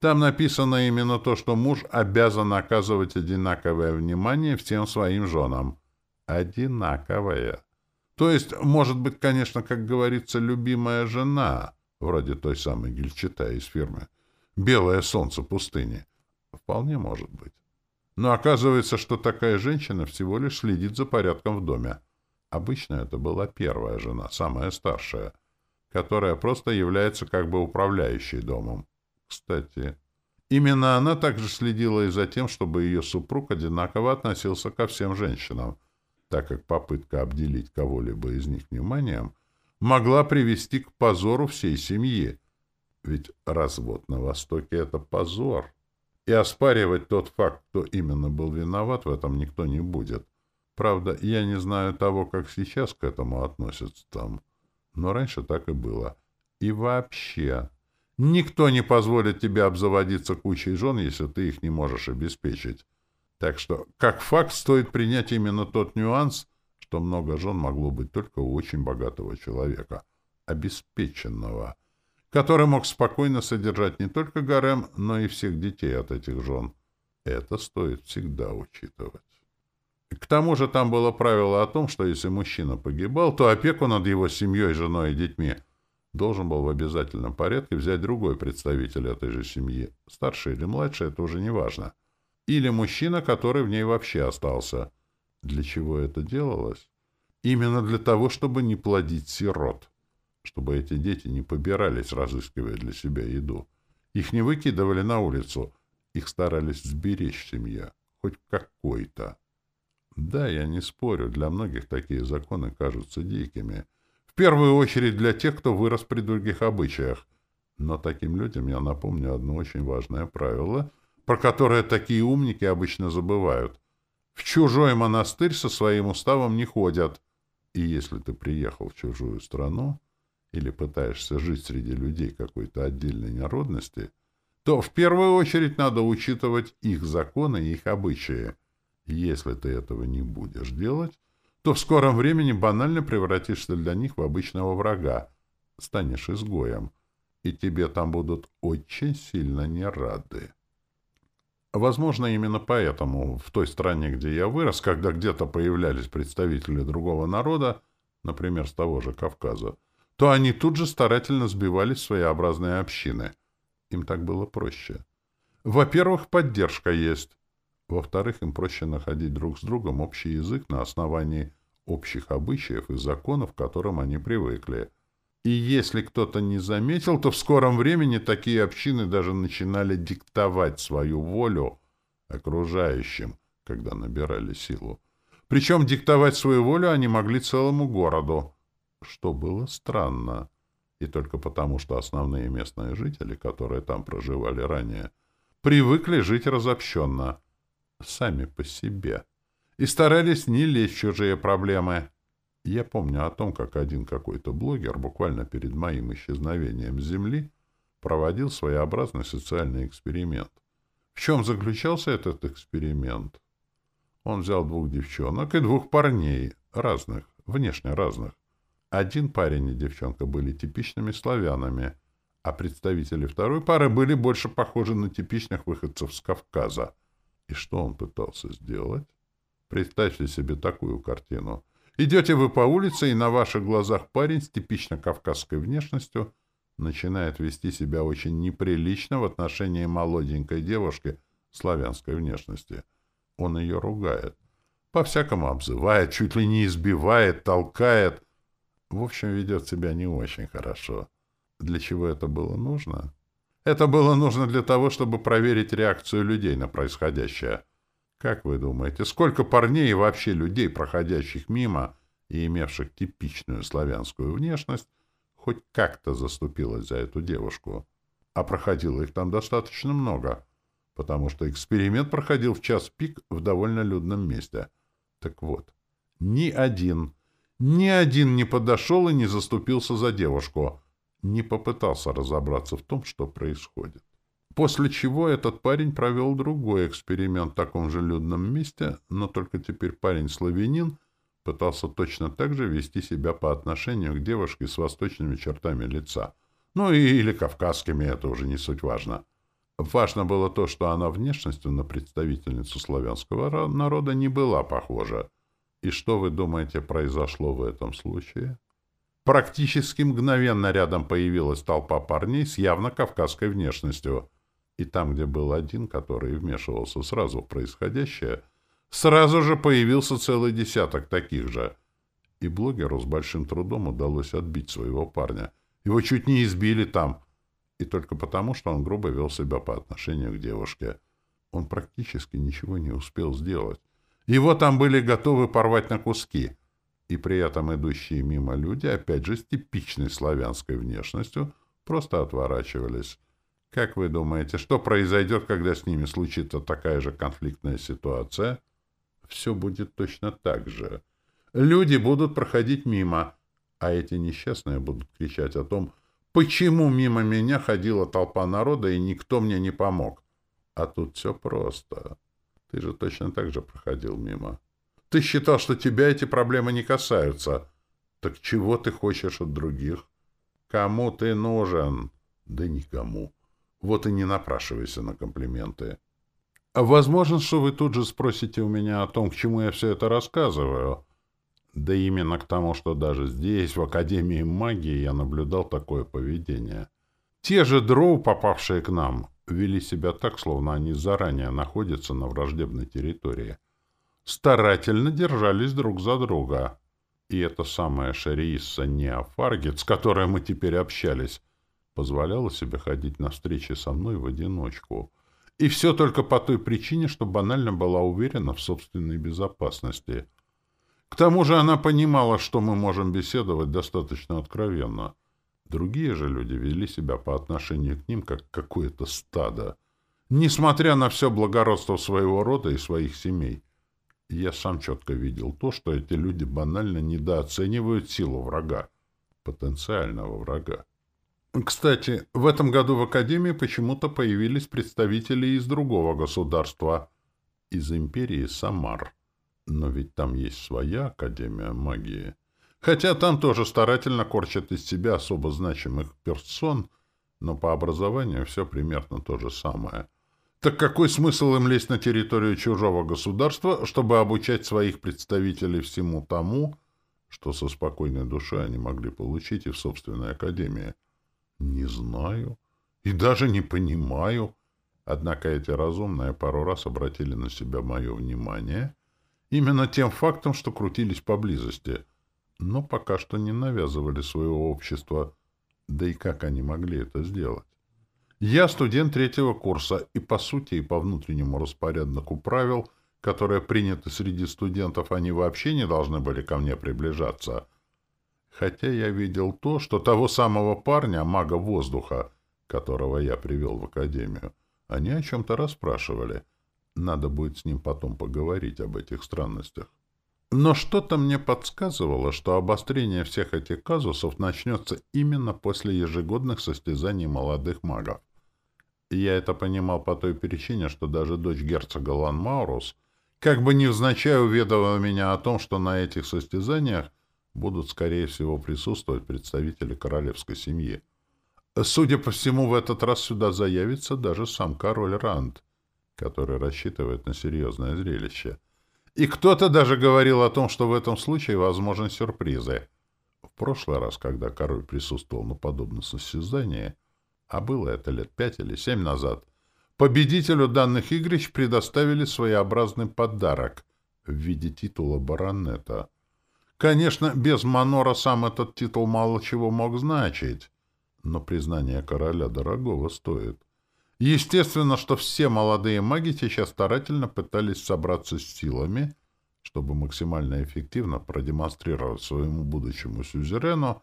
Там написано именно то, что муж обязан оказывать одинаковое внимание всем своим женам. Одинаковое. То есть, может быть, конечно, как говорится, любимая жена, вроде той самой Гельчата из фирмы, белое солнце пустыни. Вполне может быть. Но оказывается, что такая женщина всего лишь следит за порядком в доме. Обычно это была первая жена, самая старшая, которая просто является как бы управляющей домом. Кстати, именно она также следила и за тем, чтобы ее супруг одинаково относился ко всем женщинам — так как попытка обделить кого-либо из них вниманием могла привести к позору всей семьи. Ведь развод на Востоке — это позор. И оспаривать тот факт, кто именно был виноват, в этом никто не будет. Правда, я не знаю того, как сейчас к этому относятся там. Но раньше так и было. И вообще, никто не позволит тебе обзаводиться кучей жен, если ты их не можешь обеспечить. Так что, как факт, стоит принять именно тот нюанс, что много жен могло быть только у очень богатого человека — обеспеченного, который мог спокойно содержать не только гарем, но и всех детей от этих жен. Это стоит всегда учитывать. К тому же там было правило о том, что если мужчина погибал, то опеку над его семьей, женой и детьми должен был в обязательном порядке взять другой представитель этой же семьи. Старший или младший — это уже не важно. Или мужчина, который в ней вообще остался. Для чего это делалось? Именно для того, чтобы не плодить сирот. Чтобы эти дети не побирались, разыскивая для себя еду. Их не выкидывали на улицу. Их старались сберечь семья. Хоть какой-то. Да, я не спорю, для многих такие законы кажутся дикими. В первую очередь для тех, кто вырос при других обычаях. Но таким людям я напомню одно очень важное правило, про которое такие умники обычно забывают. В чужой монастырь со своим уставом не ходят. И если ты приехал в чужую страну или пытаешься жить среди людей какой-то отдельной народности, то в первую очередь надо учитывать их законы и их обычаи. Если ты этого не будешь делать, то в скором времени банально превратишься для них в обычного врага, станешь изгоем, и тебе там будут очень сильно не рады. Возможно, именно поэтому в той стране, где я вырос, когда где-то появлялись представители другого народа, например, с того же Кавказа, то они тут же старательно сбивались в своеобразные общины. Им так было проще. Во-первых, поддержка есть. Во-вторых, им проще находить друг с другом общий язык на основании общих обычаев и законов, к которым они привыкли. И если кто-то не заметил, то в скором времени такие общины даже начинали диктовать свою волю окружающим, когда набирали силу. Причем диктовать свою волю они могли целому городу, что было странно. И только потому, что основные местные жители, которые там проживали ранее, привыкли жить разобщенно — сами по себе и старались не лезть в чужие проблемы. Я помню о том, как один какой-то блогер буквально перед моим исчезновением с Земли проводил своеобразный социальный эксперимент. В чем заключался этот эксперимент? Он взял двух девчонок и двух парней, разных, внешне разных. Один парень и девчонка были типичными славянами, а представители второй пары были больше похожи на типичных выходцев с Кавказа — и что он пытался сделать? Представьте себе такую картину. Идете вы по улице, и на ваших глазах парень с типично кавказской внешностью начинает вести себя очень неприлично в отношении молоденькой девушки славянской внешности. Он ее ругает. По-всякому обзывает, чуть ли не избивает, толкает. В общем, ведет себя не очень хорошо. Для чего это было нужно? Это было нужно для того, чтобы проверить реакцию людей на происходящее. Как вы думаете, сколько парней и вообще людей, проходящих мимо и имевших типичную славянскую внешность, хоть как-то заступилось за эту девушку? А проходило их там достаточно много, потому что эксперимент проходил в час пик в довольно людном месте. Так вот, ни один, ни один не подошел и не заступился за девушку — не попытался разобраться в том, что происходит. После чего этот парень провел другой эксперимент в таком же людном месте, но только теперь парень-славянин пытался точно так же вести себя по отношению к девушке с восточными чертами лица. Ну и, или кавказскими, это уже не суть важно. Важно было то, что она внешностью на представительницу славянского народа не была похожа. И что вы думаете произошло в этом случае? Практически мгновенно рядом появилась толпа парней с явно кавказской внешностью. И там, где был один, который вмешивался сразу в происходящее, сразу же появился целый десяток таких же. И блогеру с большим трудом удалось отбить своего парня. Его чуть не избили там. И только потому, что он грубо вел себя по отношению к девушке. Он практически ничего не успел сделать. Его там были готовы порвать на куски — и при этом идущие мимо люди, опять же с типичной славянской внешностью, просто отворачивались. Как вы думаете, что произойдет, когда с ними случится такая же конфликтная ситуация? Все будет точно так же. Люди будут проходить мимо, а эти несчастные будут кричать о том, почему мимо меня ходила толпа народа, и никто мне не помог. А тут все просто. Ты же точно так же проходил мимо. Ты считал, что тебя эти проблемы не касаются. Так чего ты хочешь от других? Кому ты нужен? Да никому. Вот и не напрашивайся на комплименты. Возможно, что вы тут же спросите у меня о том, к чему я все это рассказываю. Да именно к тому, что даже здесь, в Академии магии, я наблюдал такое поведение. Те же дроу, попавшие к нам, вели себя так, словно они заранее находятся на враждебной территории. Старательно держались друг за друга. И эта самая Шариисса Неофаргет, с которой мы теперь общались, позволяла себе ходить на встречи со мной в одиночку. И все только по той причине, что банально была уверена в собственной безопасности. К тому же она понимала, что мы можем беседовать достаточно откровенно. Другие же люди вели себя по отношению к ним, как какое-то стадо, несмотря на все благородство своего рода и своих семей. Я сам четко видел то, что эти люди банально недооценивают силу врага, потенциального врага. Кстати, в этом году в Академии почему-то появились представители из другого государства, из империи Самар. Но ведь там есть своя Академия магии. Хотя там тоже старательно корчат из себя особо значимых персон, но по образованию все примерно то же самое — так какой смысл им лезть на территорию чужого государства, чтобы обучать своих представителей всему тому, что со спокойной душой они могли получить и в собственной академии? Не знаю. И даже не понимаю. Однако эти разумные пару раз обратили на себя мое внимание именно тем фактом, что крутились поблизости, но пока что не навязывали своего общества. Да и как они могли это сделать? Я студент третьего курса, и по сути, и по внутреннему распорядку правил, которые приняты среди студентов, они вообще не должны были ко мне приближаться. Хотя я видел то, что того самого парня, мага воздуха, которого я привел в академию, они о чем-то расспрашивали. Надо будет с ним потом поговорить об этих странностях. Но что-то мне подсказывало, что обострение всех этих казусов начнется именно после ежегодных состязаний молодых магов. Я это понимал по той причине, что даже дочь герцога Ланмаурус как бы невзначай уведомила меня о том, что на этих состязаниях будут, скорее всего, присутствовать представители королевской семьи. Судя по всему, в этот раз сюда заявится даже сам король Ранд, который рассчитывает на серьезное зрелище. И кто-то даже говорил о том, что в этом случае возможны сюрпризы. В прошлый раз, когда король присутствовал на подобном состязании, а было это лет пять или семь назад, победителю данных игрищ предоставили своеобразный подарок в виде титула баронета. Конечно, без Манора сам этот титул мало чего мог значить, но признание короля дорогого стоит. Естественно, что все молодые маги сейчас старательно пытались собраться с силами, чтобы максимально эффективно продемонстрировать своему будущему сюзерену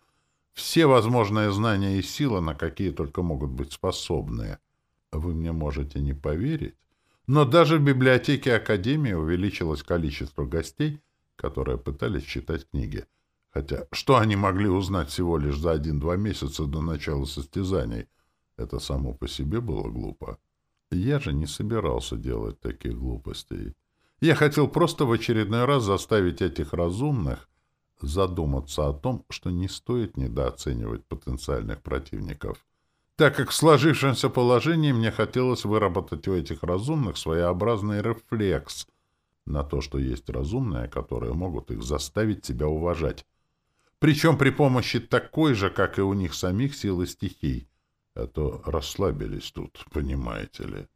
все возможные знания и силы, на какие только могут быть способны. Вы мне можете не поверить, но даже в библиотеке Академии увеличилось количество гостей, которые пытались читать книги. Хотя что они могли узнать всего лишь за один-два месяца до начала состязаний? Это само по себе было глупо. Я же не собирался делать таких глупостей. Я хотел просто в очередной раз заставить этих разумных задуматься о том, что не стоит недооценивать потенциальных противников, так как в сложившемся положении мне хотелось выработать у этих разумных своеобразный рефлекс на то, что есть разумные, которые могут их заставить себя уважать. Причем при помощи такой же, как и у них самих, силы стихий. А то расслабились тут, понимаете ли.